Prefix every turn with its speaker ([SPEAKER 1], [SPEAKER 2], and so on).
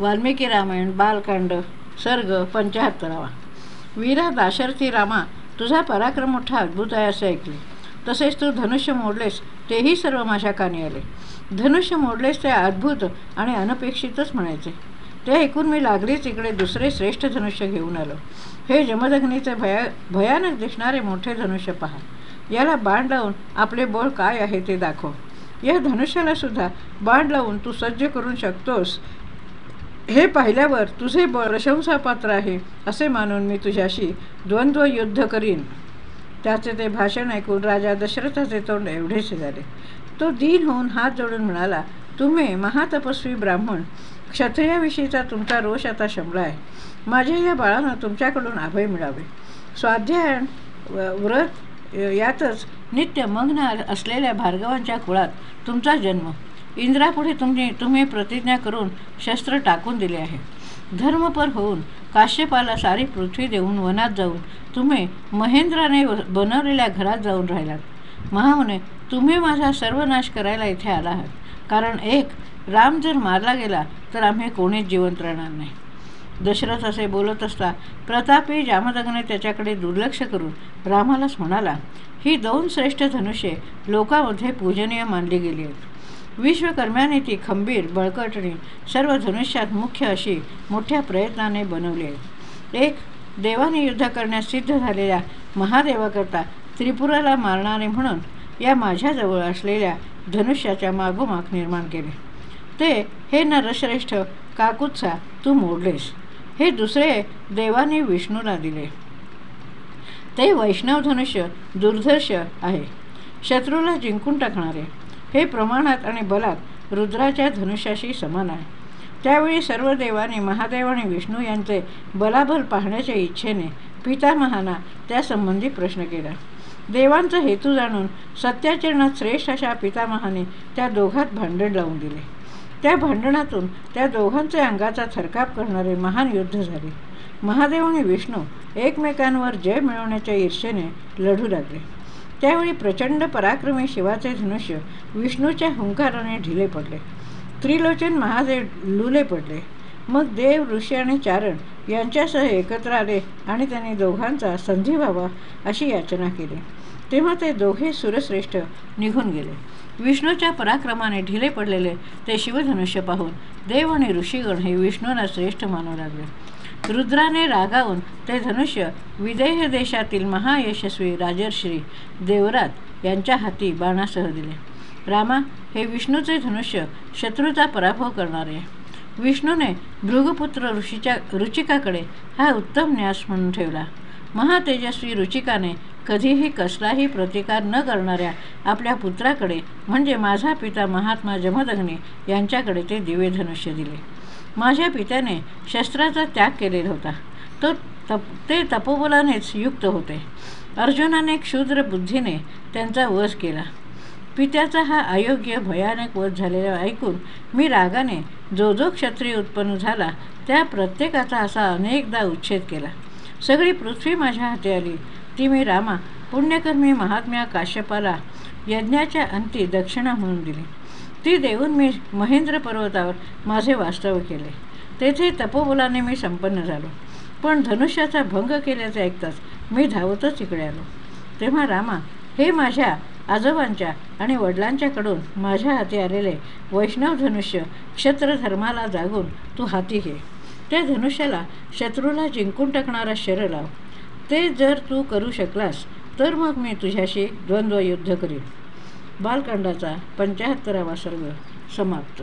[SPEAKER 1] वाल्मिकी रामायण बालकांड सर्ग पंचाहत्तरावा. वीरा दाशरथी रामा तुझा पराक्रम मोठा अद्भुत आहे असे ऐकले. तसेच तू धनुष्य मोडलेस तेही सर्व माझ्या कानी आले. धनुष्य मोडलेस ते अद्भुत आणि अनपेक्षितच म्हणायचे. ते ऐकून मी लागलीच इकडे दुसरे श्रेष्ठ धनुष्य घेऊन आलो. हे जमदग्नीचे भया भयानक दिसणारे मोठे धनुष्य पहा. याला बाण लावून आपले बळ काय आहे ते दाखव. या धनुष्याला सुद्धा बाण लावून तू सज्ज करू शकतोस हे पाहिल्यावर तुझे प्रशंसा प्रशंसापात्र आहे असे मानून मी तुझ्याशी द्वंद्व युद्ध करीन. त्याचे ते भाषण ऐकून राजा दशरथाचे तोंड एवढेसे झाले. तो दीन होऊन हात जोडून म्हणाला तुम्ही महातपस्वी ब्राह्मण क्षत्रियाविषयीचा तुमचा रोष आता शमला आहे माझ्या या बाळानं तुमच्याकडून अभय मिळावे. स्वाध्यायन व्रत यातच नित्य मग्न असलेल्या भार्गवांच्या कुळात तुमचा जन्म. इंद्रापुढे तुम्ही तुम्ही प्रतिज्ञा करून शस्त्र टाकून दिले आहे. धर्मपर होऊन काश्यपाला सारी पृथ्वी देऊन वनात जाऊन तुम्ही महेंद्राने बनवलेल्या घरात जाऊन राहिलात. महामुने तुम्ही माझा सर्वनाश करायला इथे आला आहात. कारण एक राम जर मारला गेला तर आम्ही कोणीच जिवंत राहणार नाही. दशरथ असे बोलत असता प्रतापी जामदग्ने त्याच्याकडे दुर्लक्ष करून रामालाच म्हणाला ही दोन श्रेष्ठ धनुष्ये लोकांमध्ये पूजनीय मानली गेली आहेत. विश्वकर्म्याने ती खंबीर बळकटणी सर्व धनुष्यात मुख्य अशी मोठ्या प्रयत्नाने बनवली. एक देवाने युद्ध करण्यास सिद्ध झालेल्या महादेवाकरता त्रिपुराला मारणारे म्हणून या माझ्याजवळ असलेल्या धनुष्याच्या मागोमाग निर्माण केले. ते हे नरश्रेष्ठ काकुत्सा तू मोडलेस. हे दुसरे देवाने विष्णूला दिले. ते वैष्णव धनुष्य दुर्धर्ष आहे. शत्रूला जिंकून टाकणारे. हे प्रमाणात आणि बलात रुद्राच्या धनुष्याशी समान आहे. त्यावेळी सर्व देवाने महादेव आणि विष्णू यांचे बलाबल पाहण्याच्या इच्छेने पितामहाना त्यासंबंधी प्रश्न केला. देवांचा हेतू जाणून सत्याचरणात श्रेष्ठ अशा पितामहाने त्या दोघात भांडण लावून दिले. त्या भांडणातून त्या दोघांचे अंगाचा थरकाप करणारे महान युद्ध झाले. महादेव आणि विष्णू एकमेकांवर जय मिळवण्याच्या ईर्षेने लढू लागले. त्यावेळी प्रचंड पराक्रमी शिवाचे धनुष्य विष्णूच्या हुंकाराने ढिले पडले. त्रिलोचन महादेव लुले पडले. मग देव ऋषी आणि चारण यांच्यासह एकत्र आले आणि त्यांनी दोघांचा संधी व्हावा अशी याचना केली. तेव्हा ते दोघे सुरश्रेष्ठ निघून गेले. विष्णूच्या पराक्रमाने ढिले पडलेले ते शिवधनुष्य पाहून देव आणि ऋषीगण हे विष्णूंना श्रेष्ठ मानू लागले. रुद्राने रागावून ते धनुष्य विदेह देशातील महायशस्वी राजर्श्री देवरात यांच्या हाती बाणासह दिले. रामा हे विष्णूचे धनुष्य शत्रूचा पराभव करणारे. विष्णूने भृगपुत्र ऋषीच्या रुचिकाकडे हा उत्तम न्यास म्हणून ठेवला. महातेजस्वी रुचिकाने कधीही कसलाही प्रतिकार न करणाऱ्या आपल्या पुत्राकडे म्हणजे माझा पिता महात्मा जमदग्नी यांच्याकडे ते दिवे धनुष्य दिले. माझ्या पित्याने शस्त्राचा त्याग केलेला होता. तो तप ते तपोबलानेच युक्त होते. अर्जुनाने क्षुद्र बुद्धीने त्यांचा वध केला. पित्याचा हा अयोग्य भयानक वध झालेला ऐकून मी रागाने जो जो क्षत्रिय उत्पन्न झाला त्या प्रत्येकाचा असा अनेकदा उच्छेद केला. सगळी पृथ्वी माझ्या हाती आली. ती मी रामा पुण्यकर्मी महात्म्या काश्यपाला यज्ञाच्या अंती दक्षिणा म्हणून दिली. ती देऊन मी महेंद्र पर्वतावर माझे वास्तव केले. तेथे तपोबलाने मी संपन्न झालो. पण धनुष्याचा भंग केल्याचे ऐकताच मी धावतच इकडे आलो. तेव्हा रामा हे माझ्या आजोबांच्या आणि वडिलांच्याकडून माझ्या हाती आलेले वैष्णव धनुष्य क्षत्रधर्माला जागून तू हाती घे. त्या धनुष्याला शत्रूला जिंकून टाकणारा शर लाव. ते जर तू करू शकलास तर मग मी तुझ्याशी द्वंद्व युद्ध करीन. बालकांडाचा पंच्याहत्तरावा सर्ग समाप्त.